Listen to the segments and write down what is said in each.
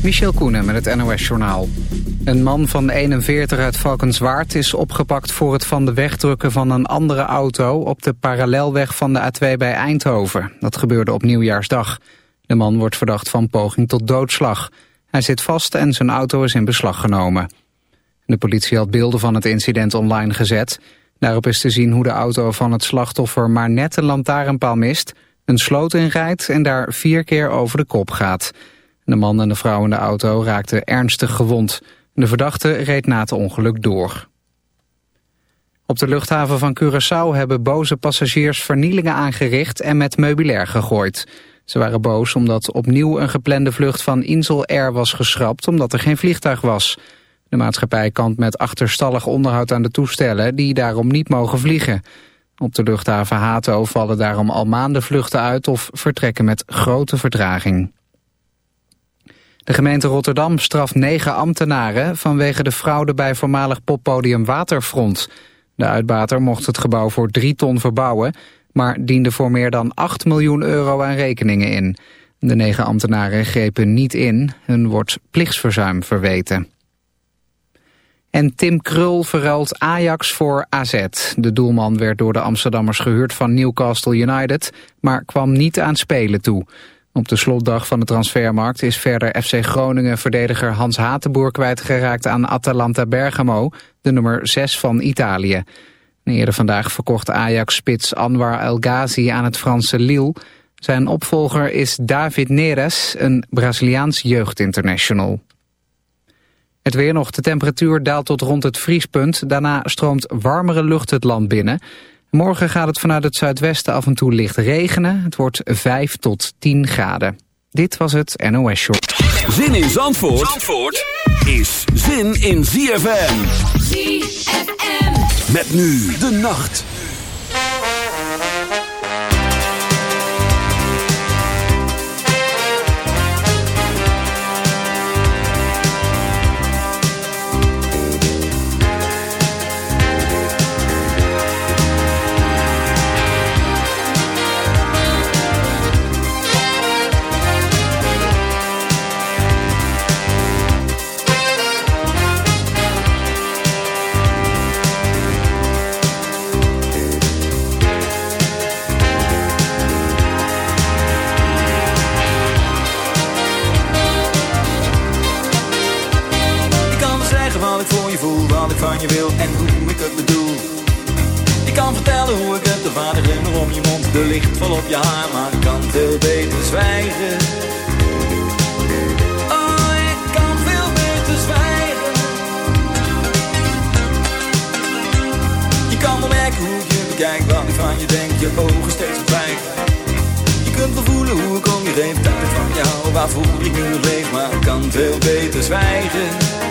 Michel Koenen met het NOS-journaal. Een man van 41 uit Valkenswaard is opgepakt voor het van de weg drukken van een andere auto op de parallelweg van de A2 bij Eindhoven. Dat gebeurde op Nieuwjaarsdag. De man wordt verdacht van poging tot doodslag. Hij zit vast en zijn auto is in beslag genomen. De politie had beelden van het incident online gezet. Daarop is te zien hoe de auto van het slachtoffer maar net een lantaarnpaal mist, een sloot inrijdt en daar vier keer over de kop gaat. De man en de vrouw in de auto raakten ernstig gewond. De verdachte reed na het ongeluk door. Op de luchthaven van Curaçao hebben boze passagiers vernielingen aangericht en met meubilair gegooid. Ze waren boos omdat opnieuw een geplande vlucht van Insel Air was geschrapt omdat er geen vliegtuig was. De maatschappij kant met achterstallig onderhoud aan de toestellen die daarom niet mogen vliegen. Op de luchthaven Hato vallen daarom al maanden vluchten uit of vertrekken met grote vertraging. De gemeente Rotterdam straft negen ambtenaren vanwege de fraude bij voormalig poppodium Waterfront. De uitbater mocht het gebouw voor drie ton verbouwen, maar diende voor meer dan 8 miljoen euro aan rekeningen in. De negen ambtenaren grepen niet in, hun wordt plichtsverzuim verweten. En Tim Krul verruilt Ajax voor AZ. De doelman werd door de Amsterdammers gehuurd van Newcastle United, maar kwam niet aan spelen toe. Op de slotdag van de transfermarkt is verder FC Groningen-verdediger Hans Hatenboer kwijtgeraakt aan Atalanta Bergamo, de nummer 6 van Italië. Eerder vandaag verkocht Ajax-spits Anwar El Ghazi aan het Franse Lille. Zijn opvolger is David Neres, een Braziliaans jeugdinternational. Het weer nog. De temperatuur daalt tot rond het vriespunt. Daarna stroomt warmere lucht het land binnen. Morgen gaat het vanuit het zuidwesten af en toe licht regenen. Het wordt 5 tot 10 graden. Dit was het NOS Show. Zin in Zandvoort, Zandvoort is zin in ZFM. ZFM. Met nu de nacht. Je wil en hoe ik het bedoel. Ik kan vertellen hoe ik het, de vader glimmer om je mond, de licht vol op je haar, maar ik kan veel beter zwijgen. Oh, ik kan veel beter zwijgen. Je kan wel merken hoe je bekijk, wat ik van je denk, je ogen steeds verdwijgen. Je kunt wel voelen hoe ik om je heen, dat van jou, waarvoor ik nu leef, maar ik kan veel beter zwijgen.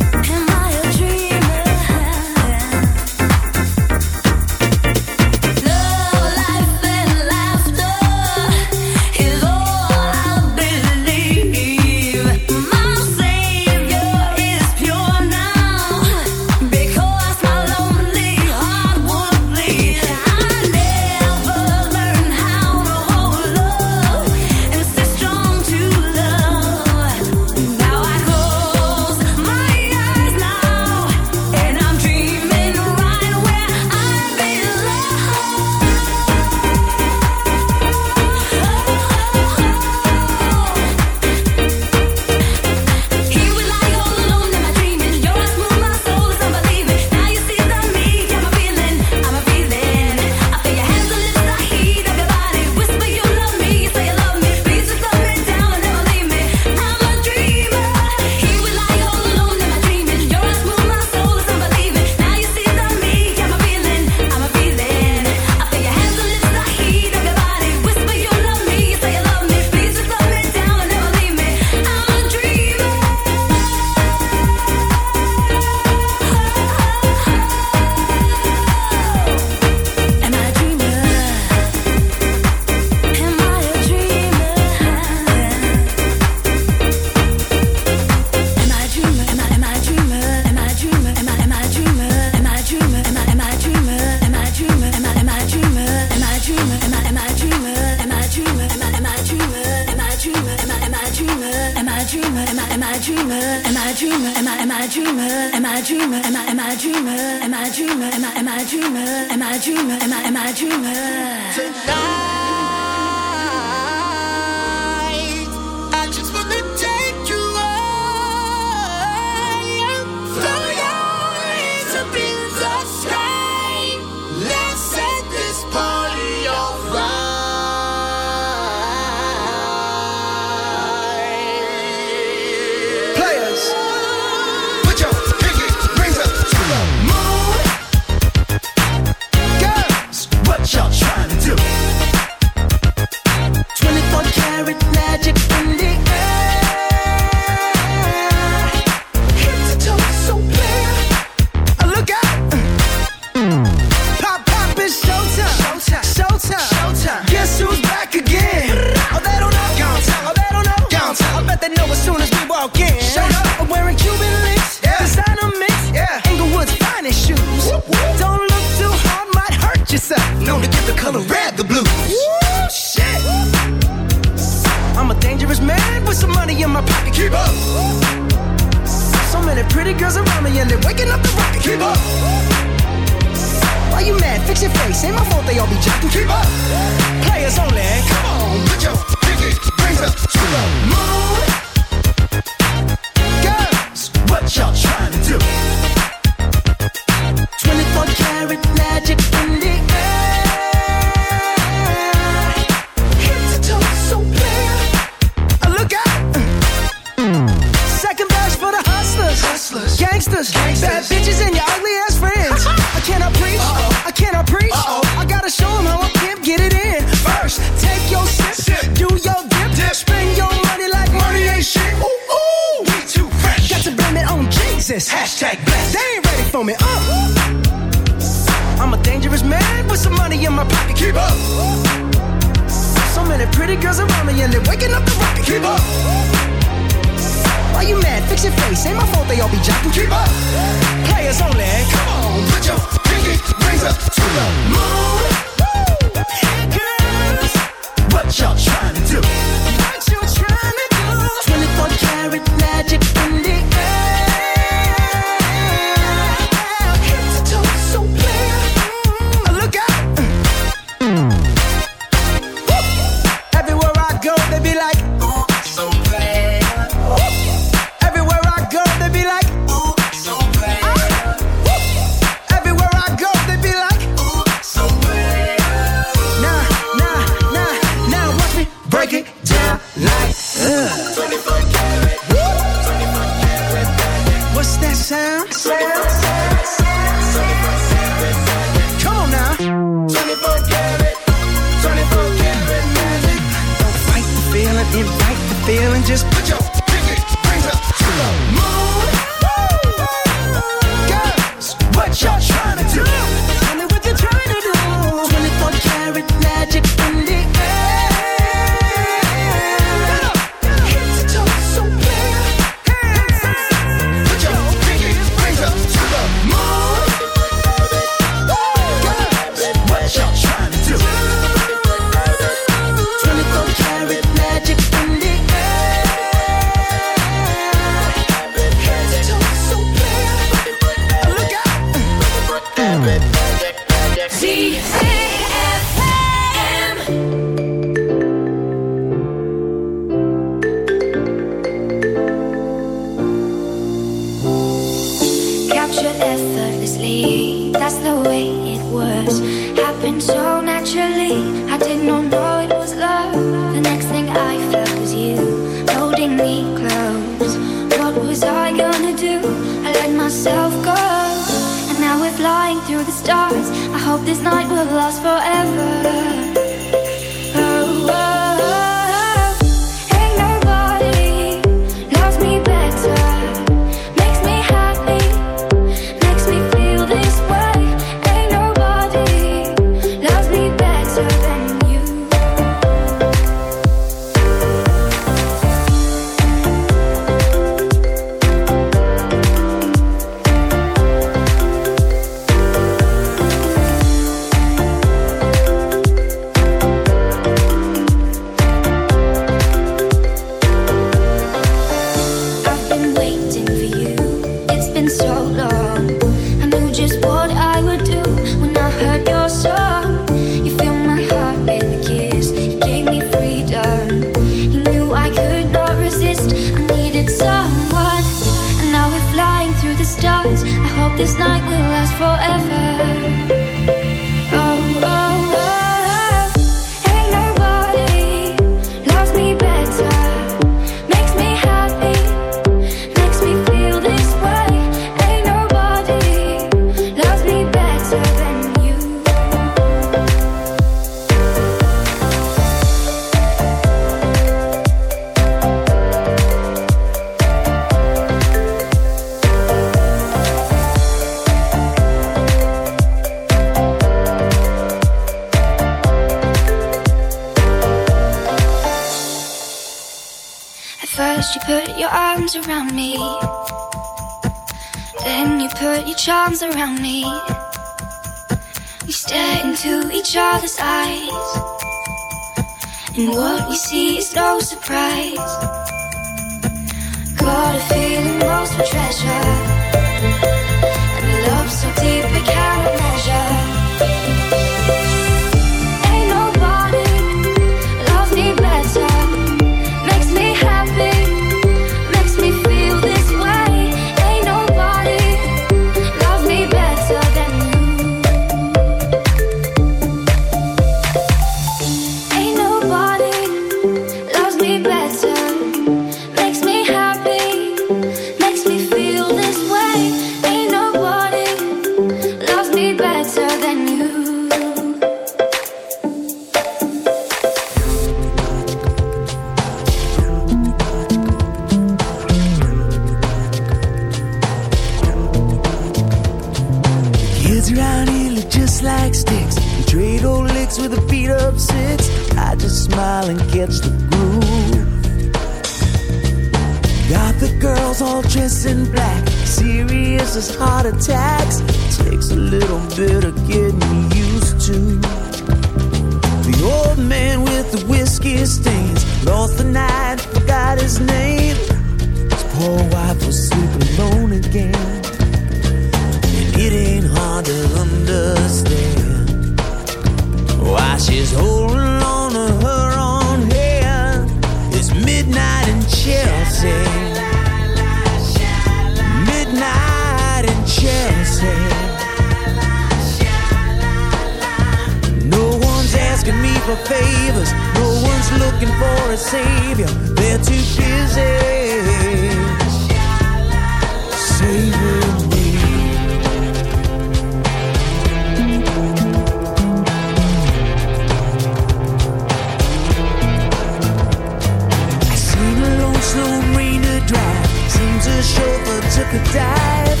took a dive.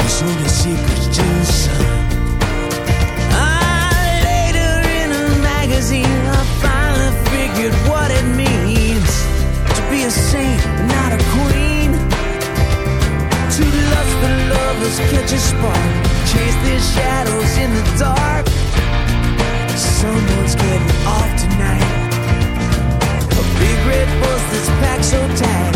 It's only secrets to the sun. Ah, later in a magazine, I finally figured what it means to be a saint, not a queen. Two lustful lovers catch a spark, chase their shadows in the dark. Someone's getting off tonight. A big red bus that's packed so tight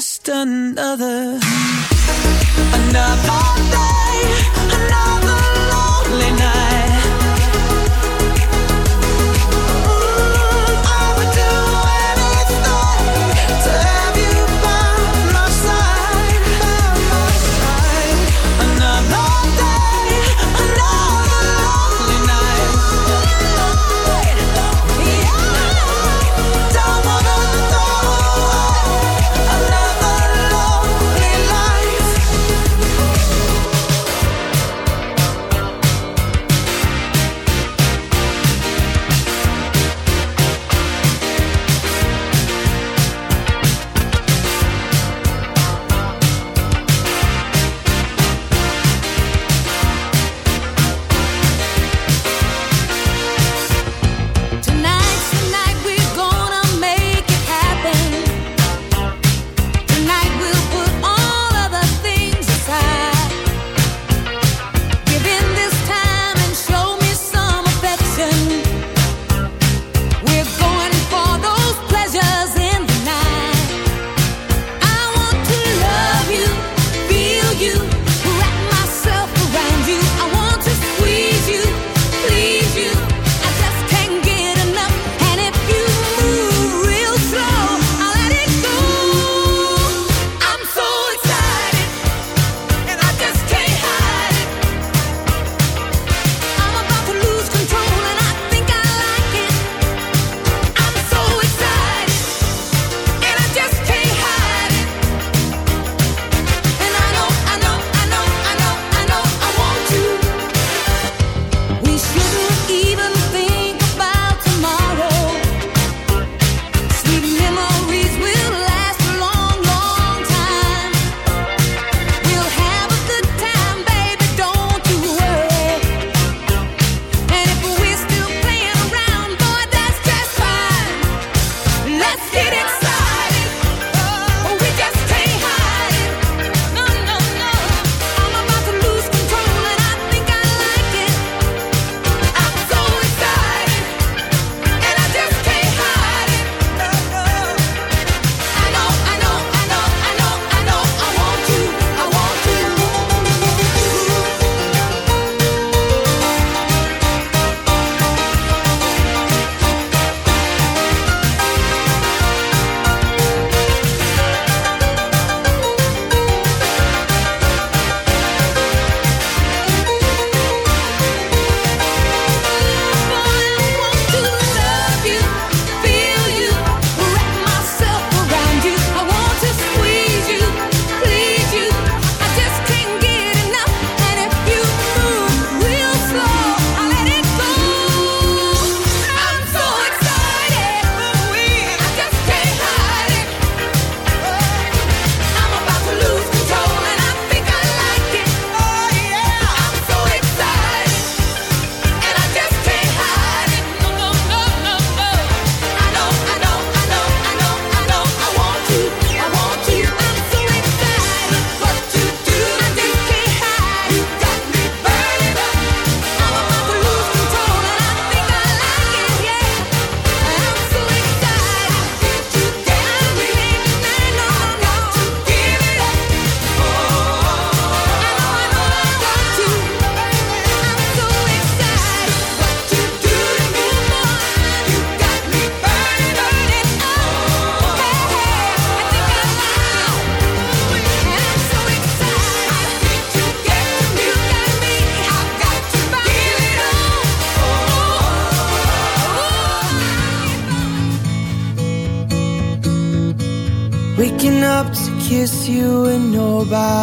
Just another,